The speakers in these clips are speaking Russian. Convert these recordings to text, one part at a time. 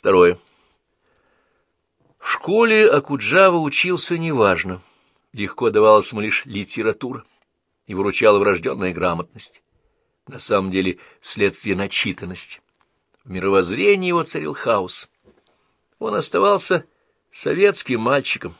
Второе. В школе Акуджава учился неважно. Легко давалась ему лишь литература и выручала врожденная грамотность. На самом деле следствие начитанности. В мировоззрении его царил хаос. Он оставался советским мальчиком,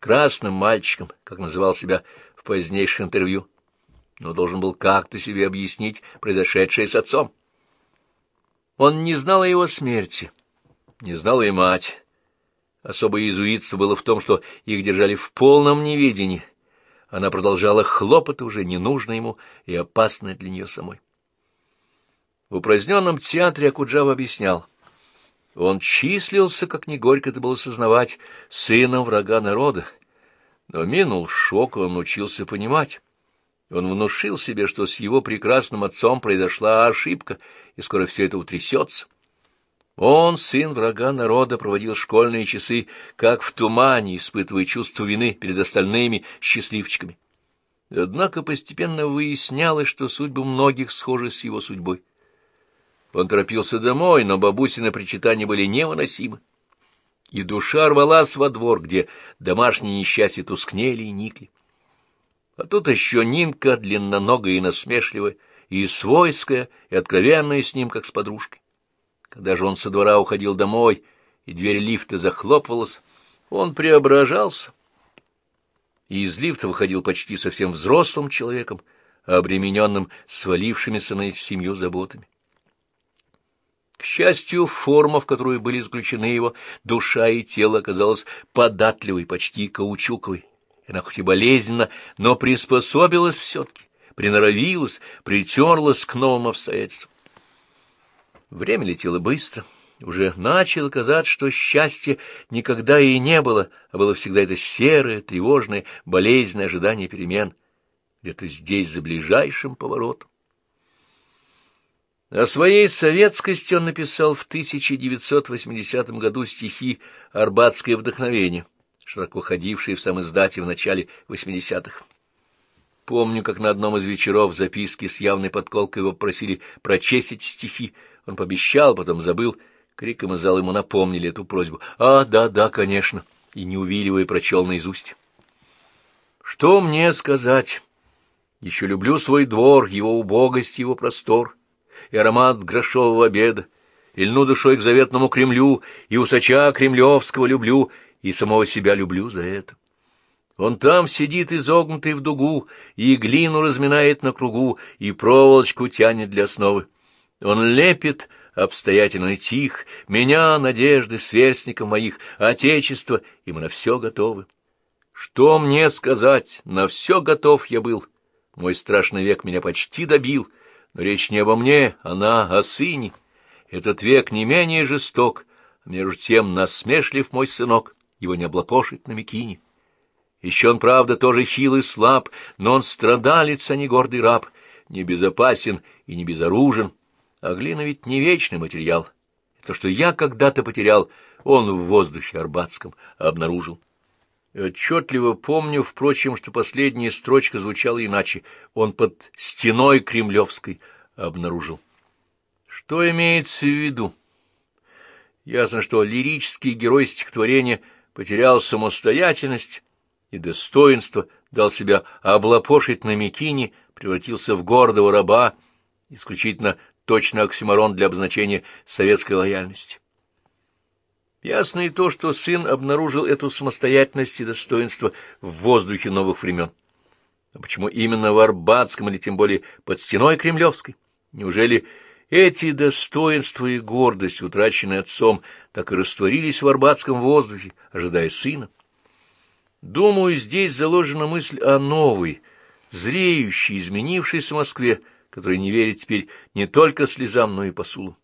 красным мальчиком, как называл себя в позднейших интервью, но должен был как-то себе объяснить произошедшее с отцом. Он не знал о его смерти, не знал и мать. Особое иезуитство было в том, что их держали в полном неведении. Она продолжала хлопоты, уже ненужные ему и опасные для нее самой. В упраздненном театре Акуджава объяснял. Он числился, как не горько это было сознавать, сыном врага народа. Но минул шок, он учился понимать. Он внушил себе, что с его прекрасным отцом произошла ошибка, и скоро все это утрясется. Он, сын врага народа, проводил школьные часы, как в тумане, испытывая чувство вины перед остальными счастливчиками. Однако постепенно выяснялось, что судьбы многих схожи с его судьбой. Он торопился домой, но бабусины причитания были невыносимы. И душа рвалась во двор, где домашние несчастья тускнели и никли. А тут еще Нинка, длинноногая и насмешливая, и свойская, и откровенная с ним, как с подружкой. Когда же он со двора уходил домой, и дверь лифта захлопывалась, он преображался. И из лифта выходил почти совсем взрослым человеком, обремененным свалившимися на семью заботами. К счастью, форма, в которую были заключены его душа и тело, оказалась податливой, почти каучуковой. Она хоть и болезненно, но приспособилась все-таки, приноровилась, притерлась к новым обстоятельствам. Время летело быстро. Уже начало казаться, что счастья никогда и не было, а было всегда это серое, тревожное, болезненное ожидание перемен. Где-то здесь, за ближайшим поворотом. О своей советскости он написал в 1980 году стихи «Арбатское вдохновение», широко ходившие в сам издате в начале 80-х. Помню, как на одном из вечеров записки с явной подколкой его просили прочесть эти стихи, он пообещал, потом забыл. Криком из зала ему напомнили эту просьбу. «А, да, да, конечно!» И, не увиливая, прочел наизусть. «Что мне сказать? Еще люблю свой двор, его убогость, его простор, и аромат грошового обеда, и льну душой к заветному Кремлю, и усача кремлевского люблю, и самого себя люблю за это. Он там сидит изогнутый в дугу, и глину разминает на кругу, и проволочку тянет для основы. Он лепит обстоятельно и тих, меня, надежды, сверстников моих, отечество, и мы на все готовы. Что мне сказать? На все готов я был. Мой страшный век меня почти добил, но речь не обо мне, она о сыне. Этот век не менее жесток, а между тем насмешлив мой сынок, его не облапошить на мякине. Еще он, правда, тоже хил и слаб, но он страдалец, а не гордый раб, не безопасен и не безоружен, а глина ведь не вечный материал. То, что я когда-то потерял, он в воздухе арбатском обнаружил. И отчетливо помню, впрочем, что последняя строчка звучала иначе. Он под стеной кремлевской обнаружил. Что имеется в виду? Ясно, что лирический герой стихотворения потерял самостоятельность и достоинство, дал себя облапошить на мякине, превратился в гордого раба, исключительно точно оксиморон для обозначения советской лояльности. Ясно и то, что сын обнаружил эту самостоятельность и достоинство в воздухе новых времен. А почему именно в Арбатском или тем более под стеной Кремлевской? Неужели эти достоинства и гордость, утраченные отцом, так и растворились в арбатском воздухе, ожидая сына? Думаю, здесь заложена мысль о новой, зреющей, изменившейся Москве, который не верит теперь не только слезам, но и посулу.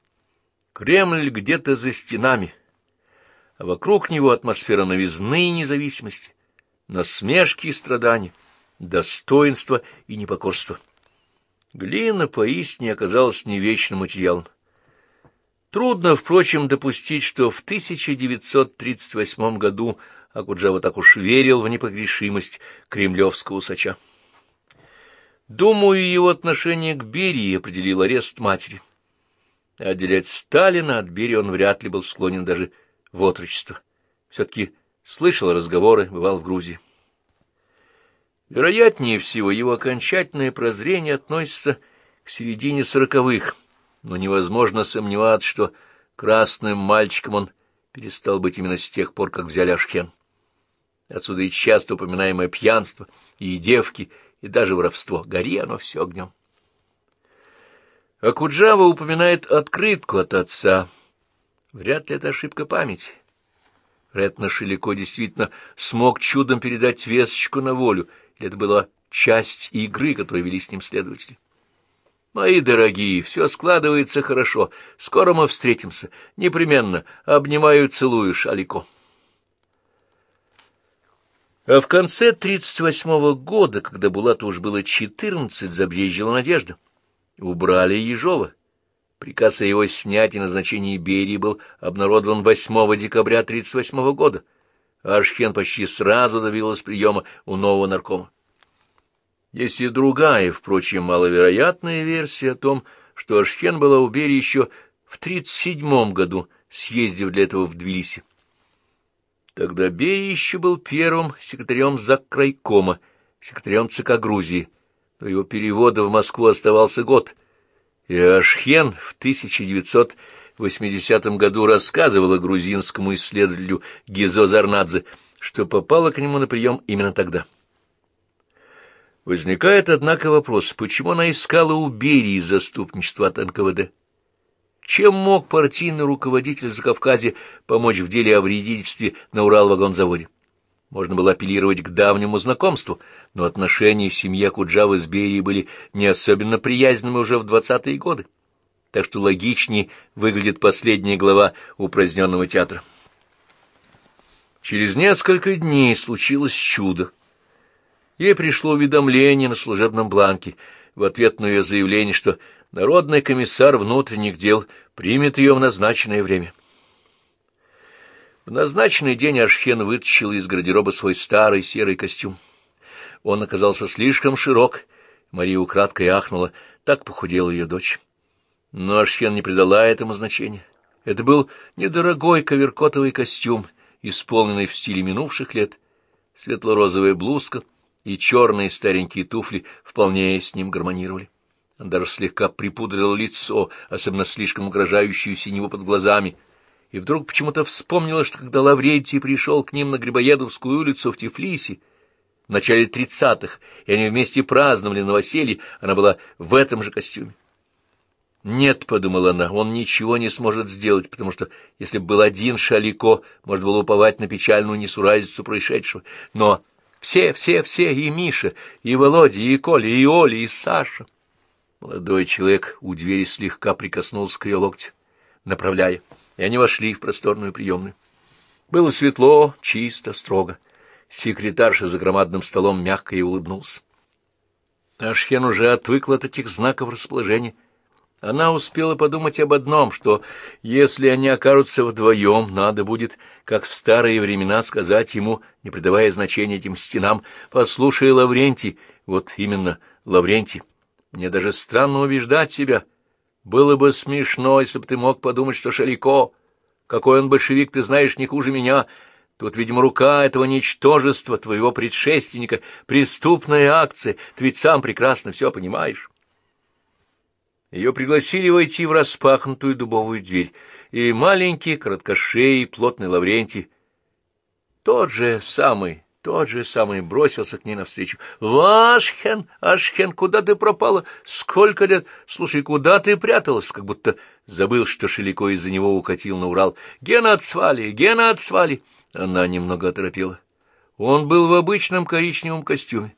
Кремль где-то за стенами, а вокруг него атмосфера новизны и независимости, насмешки и страдания, достоинства и непокорства. Глина поистине оказалась не вечным материалом. Трудно, впрочем, допустить, что в 1938 году Акуджава так уж верил в непогрешимость кремлевского усача. Думаю, его отношение к Берии определил арест матери. Отделять Сталина от Берии он вряд ли был склонен даже в отрочество. Все-таки слышал разговоры, бывал в Грузии. Вероятнее всего, его окончательное прозрение относится к середине сороковых, но невозможно сомневаться, что красным мальчиком он перестал быть именно с тех пор, как взяли Ашхен. Отсюда и часто упоминаемое пьянство, и девки, и даже воровство. Гори оно все огнем. Акуджава упоминает открытку от отца. Вряд ли это ошибка памяти. Вероятно, Шелико действительно смог чудом передать весточку на волю, или это была часть игры, которую вели с ним следователи. Мои дорогие, все складывается хорошо. Скоро мы встретимся. Непременно. Обнимаю, целую, Шалико. А в конце 38-го года, когда Булату уж было 14, забрежила надежда. Убрали Ежова. Приказ о его снятии и назначении Берии был обнародован 8 декабря 38 года. Ашхен почти сразу добилась приема у нового наркома. Есть и другая, впрочем, маловероятная версия о том, что Ашхен была у Берии еще в 37 году, съездив для этого в Тбилиси. Тогда Берия еще был первым секретарем Закрайкома, секретарем ЦК Грузии. До его перевода в Москву оставался год. И Ашхен в 1980 году рассказывала грузинскому исследователю Гизо Зарнадзе, что попала к нему на прием именно тогда. Возникает, однако, вопрос, почему она искала у Берии заступничество от НКВД? Чем мог партийный руководитель Закавказья помочь в деле о вредительстве на Уралвагонзаводе? Можно было апеллировать к давнему знакомству, но отношения семьи Куджавы с Берией были не особенно приязненными уже в двадцатые годы. Так что логичнее выглядит последняя глава упраздненного театра. Через несколько дней случилось чудо. Ей пришло уведомление на служебном бланке в ответ на ее заявление, что народный комиссар внутренних дел примет ее в назначенное время. В назначенный день Ашхен вытащил из гардероба свой старый серый костюм. Он оказался слишком широк, Мария украдкой ахнула, так похудела ее дочь. Но Ашхен не придала этому значения. Это был недорогой коверкотовый костюм, исполненный в стиле минувших лет, светло-розовая блузка — и черные старенькие туфли вполне с ним гармонировали. Он даже слегка припудрил лицо, особенно слишком угрожающую синеву под глазами, и вдруг почему-то вспомнила, что когда Лаврентий пришел к ним на Грибоедовскую улицу в Тифлисе, в начале тридцатых, и они вместе праздновали новоселье, она была в этом же костюме. «Нет», — подумала она, — «он ничего не сможет сделать, потому что, если бы был один Шалико, можно было уповать на печальную несуразицу происшедшего. Но все, все, все, и Миша, и Володя, и Коля, и Оля, и Саша. Молодой человек у двери слегка прикоснулся к ее локтю, направляя, и они вошли в просторную приемную. Было светло, чисто, строго. Секретарша за громадным столом мягко и улыбнулся. Ашхен уже отвыкла от этих знаков расположения — она успела подумать об одном, что если они окажутся вдвоем, надо будет, как в старые времена, сказать ему, не придавая значения этим стенам, «Послушай, Лаврентий, вот именно, Лаврентий, мне даже странно убеждать тебя. Было бы смешно, если бы ты мог подумать, что Шалико, какой он большевик, ты знаешь не хуже меня, Тут, видимо, рука этого ничтожества, твоего предшественника, преступная акция, ты ведь сам прекрасно все понимаешь». Ее пригласили войти в распахнутую дубовую дверь, и маленький, короткошеий, плотный Лаврентий, тот же самый, тот же самый, бросился к ней навстречу. «Вашхен, Ашхен, куда ты пропала? Сколько лет? Слушай, куда ты пряталась?» Как будто забыл, что Шелико из-за него укатил на Урал. «Гена отсвали, Гена отсвали!» Она немного оторопела. Он был в обычном коричневом костюме,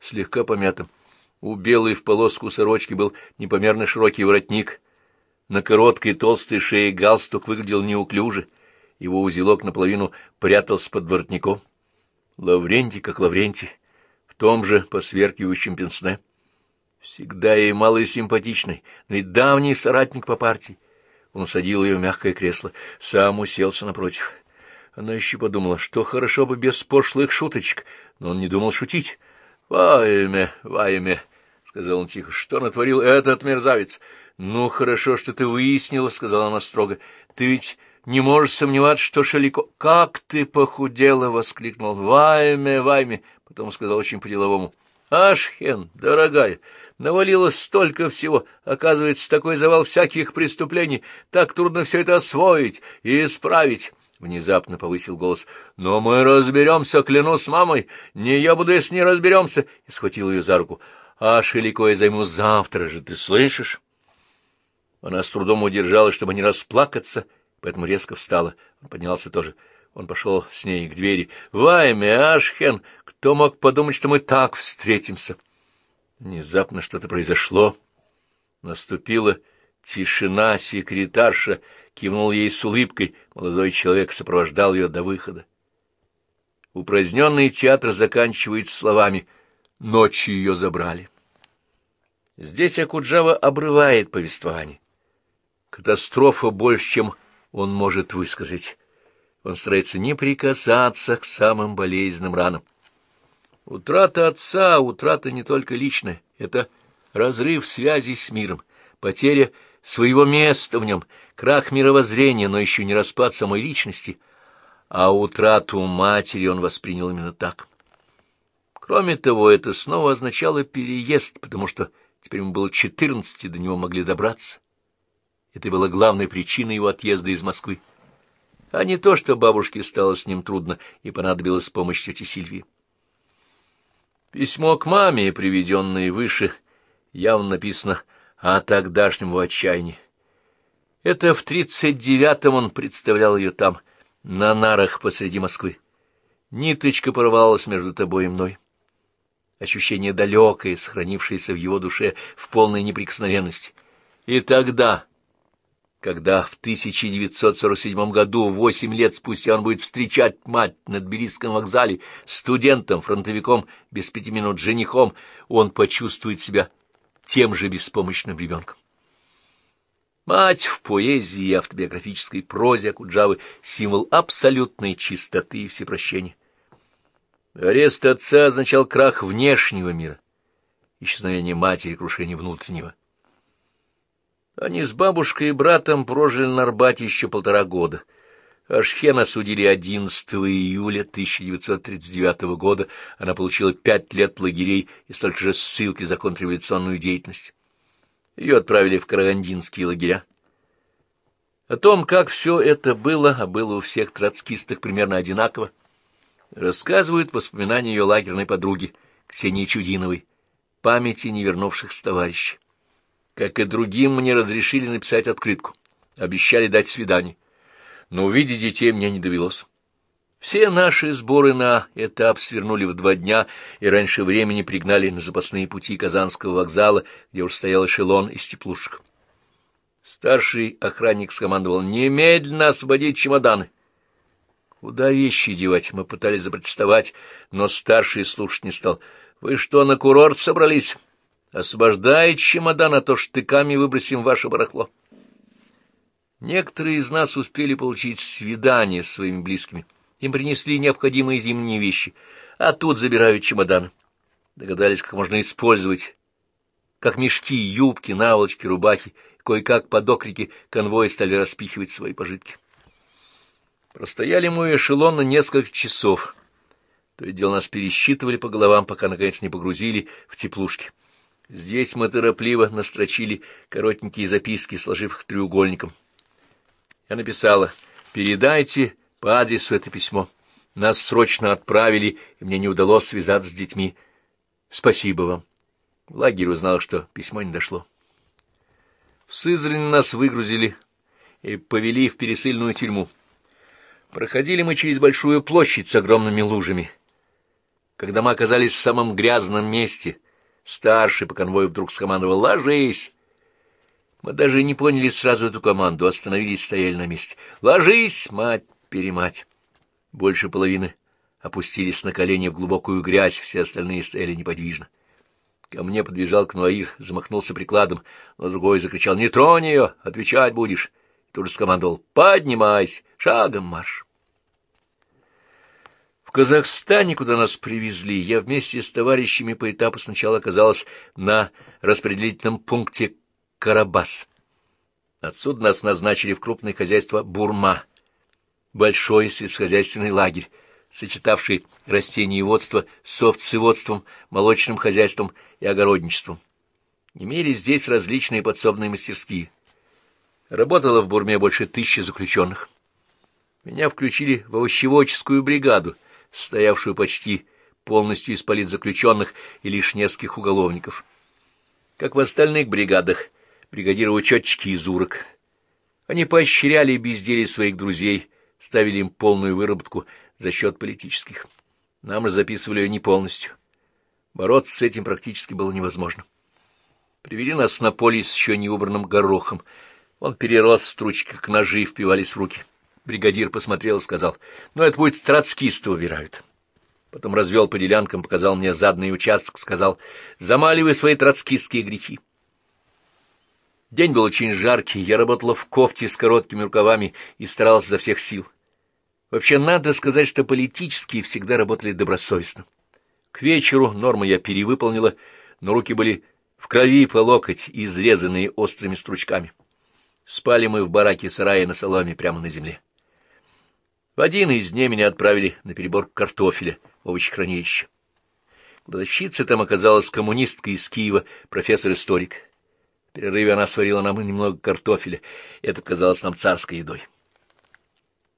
слегка помятым. У белой в полоску сорочки был непомерно широкий воротник. На короткой толстой шее галстук выглядел неуклюже. Его узелок наполовину прятался под воротником. Лаврентий как Лаврентий, в том же посверкивающем пенсне. Всегда ей малый симпатичный, но и давний соратник по партии. Он садил ее в мягкое кресло, сам уселся напротив. Она еще подумала, что хорошо бы без пошлых шуточек, но он не думал шутить. «Во имя, во имя!» сказал он тихо. — Что натворил этот мерзавец? — Ну, хорошо, что ты выяснила, — сказала она строго. — Ты ведь не можешь сомневаться, что Шалико... — Как ты похудела! — воскликнул. — Вайме, вайме! Потом сказал очень по-деловому. — Ашхен, дорогая, навалилось столько всего. Оказывается, такой завал всяких преступлений. Так трудно все это освоить и исправить. Внезапно повысил голос. «Но мы разберемся, клянусь мамой. Не я буду, если не разберемся!» И схватил ее за руку. «А Шелико я займу завтра же, ты слышишь?» Она с трудом удержалась, чтобы не расплакаться, поэтому резко встала. Он поднялся тоже. Он пошел с ней к двери. «Вайме, Ашхен, кто мог подумать, что мы так встретимся?» Внезапно что-то произошло. Наступила тишина, секретарша кивнул ей с улыбкой, молодой человек сопровождал ее до выхода. Упраздненный театр заканчивается словами «Ночью ее забрали». Здесь Акуджава обрывает повествование. Катастрофа больше, чем он может высказать. Он старается не прикасаться к самым болезненным ранам. Утрата отца, утрата не только личная, это разрыв связи с миром, потеря своего места в нем, крах мировоззрения, но еще не распад самой личности, а утрату матери он воспринял именно так. Кроме того, это снова означало переезд, потому что теперь ему было четырнадцать, и до него могли добраться. Это было главной причиной его отъезда из Москвы. А не то, что бабушке стало с ним трудно, и понадобилась помощь тети Сильвии. Письмо к маме, приведенное выше, явно написано о тогдашнем его отчаянии. Это в тридцать девятом он представлял ее там, на нарах посреди Москвы. Ниточка порвалась между тобой и мной. Ощущение далекое, сохранившееся в его душе в полной неприкосновенности. И тогда, когда в 1947 году, восемь лет спустя, он будет встречать мать на Тбилисском вокзале, студентом, фронтовиком, без пяти минут женихом, он почувствует себя тем же беспомощным ребенком. Мать в поэзии и автобиографической прозе Акуджавы — символ абсолютной чистоты и всепрощения. Арест отца означал крах внешнего мира, исчезновение матери, крушение внутреннего. Они с бабушкой и братом прожили на Арбате еще полтора года. Ашхен осудили 11 июля 1939 года. Она получила пять лет лагерей и столько же ссылки за контрреволюционную деятельность. Ее отправили в карагандинские лагеря. О том, как все это было, а было у всех троцкистах примерно одинаково, рассказывают воспоминания ее лагерной подруги Ксении Чудиновой, памяти невернувшихся товарищей. Как и другим, мне разрешили написать открытку, обещали дать свидание, но увидеть детей мне не довелось. Все наши сборы на этап свернули в два дня и раньше времени пригнали на запасные пути Казанского вокзала, где уж стоял эшелон из теплушек. Старший охранник скомандовал «Немедленно освободить чемоданы!» Куда вещи девать? Мы пытались запротестовать, но старший слушать не стал. «Вы что, на курорт собрались? Освобождайте чемодан, а то штыками выбросим ваше барахло!» Некоторые из нас успели получить свидание с своими близкими. Им принесли необходимые зимние вещи, а тут забирают чемоданы. Догадались, как можно использовать, как мешки, юбки, наволочки, рубахи. Кое-как под окрики конвои стали распихивать свои пожитки. Простояли мы у эшелона несколько часов. То и дело нас пересчитывали по головам, пока, наконец, не погрузили в теплушки. Здесь мы торопливо настрочили коротенькие записки, сложив их треугольником. Я написала «Передайте по адресу это письмо. Нас срочно отправили, и мне не удалось связаться с детьми. Спасибо вам». Лагерь узнал, что письмо не дошло. В Сызрань нас выгрузили и повели в пересыльную тюрьму. Проходили мы через большую площадь с огромными лужами. Когда мы оказались в самом грязном месте, старший по конвою вдруг скомандовал «Ложись!» Мы даже не поняли сразу эту команду, остановились, стояли на месте. «Ложись, мать-перемать!» Больше половины опустились на колени в глубокую грязь, все остальные стояли неподвижно. Ко мне подбежал Кнуаир, замахнулся прикладом, но другой закричал «Не тронь ее, отвечать будешь!» Тут же скомандовал «Поднимайся, шагом марш!» В Казахстане, куда нас привезли, я вместе с товарищами по этапу сначала оказалась на распределительном пункте Карабас. Отсюда нас назначили в крупное хозяйство Бурма, большой сельскохозяйственный лагерь, сочетавший растениеводство с овцеводством, молочным хозяйством и огородничеством. Имели здесь различные подсобные мастерские. Работало в Бурме больше тысячи заключенных. Меня включили в овощеводческую бригаду, стоявшую почти полностью из политзаключенных и лишь нескольких уголовников. Как в остальных бригадах, бригадиры учетчики из урок. Они поощряли безделие своих друзей, ставили им полную выработку за счет политических. Нам же записывали ее не полностью. Бороться с этим практически было невозможно. Привели нас на поле с еще не убранным горохом. Он перерос стручки, как ножи впивались в руки. Бригадир посмотрел и сказал, ну, это будет троцкисты выбирают. Потом развел по делянкам, показал мне задний участок, сказал, замаливай свои троцкистские грехи. День был очень жаркий, я работала в кофте с короткими рукавами и старалась за всех сил. Вообще, надо сказать, что политические всегда работали добросовестно. К вечеру нормы я перевыполнила, но руки были в крови по локоть, изрезанные острыми стручками. Спали мы в бараке сарая на соломе прямо на земле. В один из дней меня отправили на перебор картофеля в овощехранилище. Кладовщицей там оказалась коммунистка из Киева, профессор-историк. В перерыве она сварила нам немного картофеля, это показалось нам царской едой.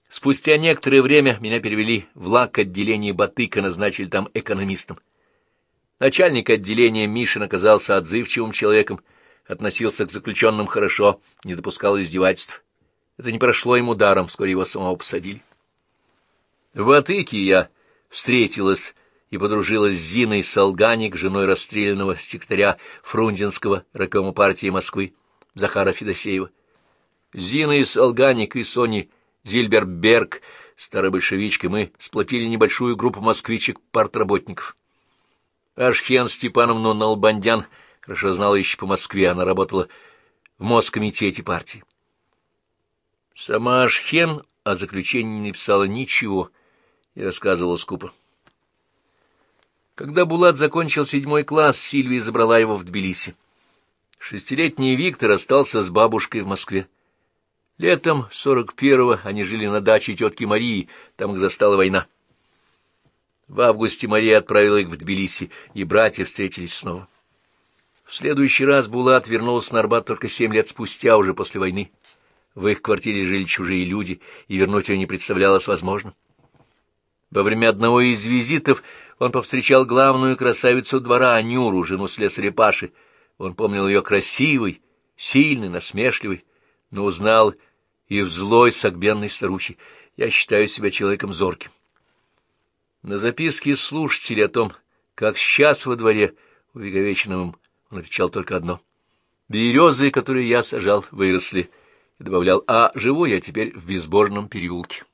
Спустя некоторое время меня перевели в лак отделение Батыка, назначили там экономистом. Начальник отделения Мишин оказался отзывчивым человеком, относился к заключенным хорошо, не допускал издевательств. Это не прошло ему даром, вскоре его самого посадили. В Атыке я встретилась и подружилась с Зиной Солганик, женой расстрелянного секретаря Фрунзенского райкома партии Москвы Захара Федосеева. Зина и Солганик и Сони Зильберберг, старой большевичкой, мы сплотили небольшую группу москвичек-партработников. Ашхен Степановну Налбандян хорошо знала еще по Москве, она работала в Москомитете партии. Сама Ашхен о заключении не написала ничего и рассказывала скупо. Когда Булат закончил седьмой класс, Сильвия забрала его в Тбилиси. Шестилетний Виктор остался с бабушкой в Москве. Летом сорок первого они жили на даче тетки Марии, там их застала война. В августе Мария отправила их в Тбилиси, и братья встретились снова. В следующий раз Булат вернулся на Арбат только семь лет спустя, уже после войны. В их квартире жили чужие люди, и вернуть ее не представлялось возможным. Во время одного из визитов он повстречал главную красавицу двора, Анюру, жену слесаря Паши. Он помнил ее красивой, сильной, насмешливой, но узнал и в злой согбенной старухе. Я считаю себя человеком зорким. На записке слушателя о том, как сейчас во дворе увековеченным он отвечал только одно. «Березы, которые я сажал, выросли», добавлял, «а живу я теперь в безбожном переулке».